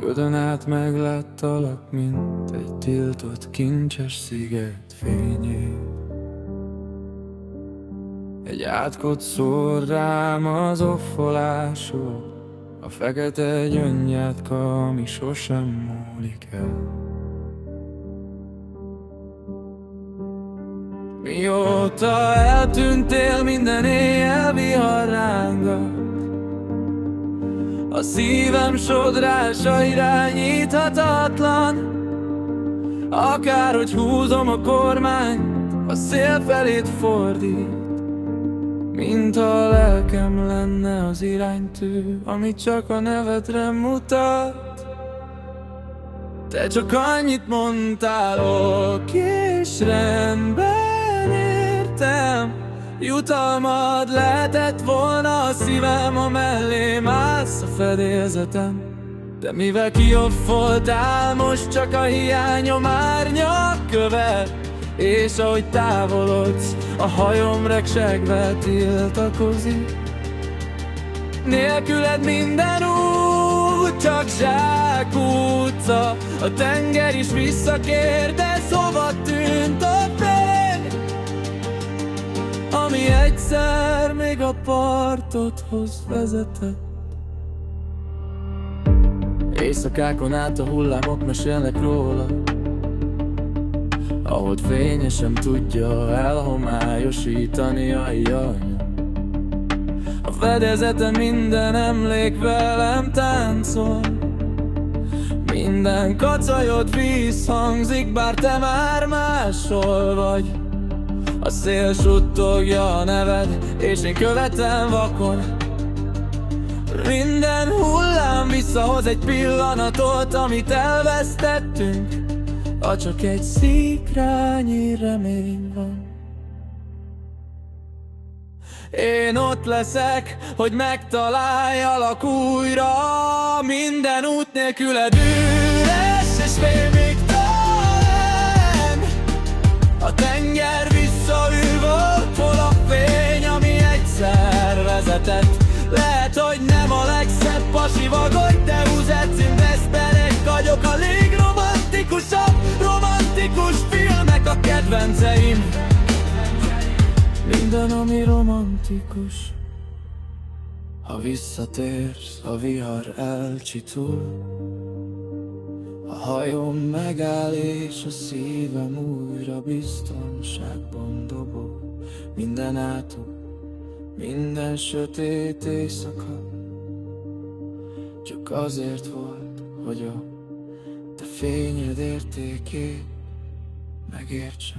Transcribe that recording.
ködön át megláttalak, mint egy tiltott kincses sziget fényé. Egy átkot szór rám az offolásról, a fekete gyöngyátka, ami sosem múlik el. Mióta eltűntél, minden éjjel vihar rángat A szívem sodrása irányíthatatlan. Akárhogy húzom a kormányt, a szél felét fordít. Mint a lelkem lenne az iránytű, ami csak a nevedre mutat. Te csak annyit mondtál, oké és rendben Jutalmad lehetett volna a szívem, a mellém állsz a fedélzetem. De mivel kioffoltál, most csak a hiányom árnyak követ és ahogy távolodsz, a hajom regsegve tiltakozik. Nélküled minden út, csak zsák utca A tenger is visszakér, de a partodhoz vezetett. Éjszakákon át a hullámok mesélnek róla. Ahol fényesen tudja elhomályosítani a hiány A fedezete minden emlék velem táncol. Minden kacajod visszhangzik, bár te már máshol vagy A szél suttogja a neved, és én követem vakon. Minden hullám visszahoz egy pillanatot, amit elvesztettünk. Ha csak egy szikrányi remény van. Én ott leszek, hogy megtaláljalak újra. Minden út nélküled üres és talán. A tenger kedvenceim. Minden, ami romantikus. Ha visszatérsz, a vihar elcsitul A hajóm megáll és a szívem újra biztonságban dobog. Minden átok, minden sötét éjszaka. Csak azért volt, hogy a te fényed értékét baguette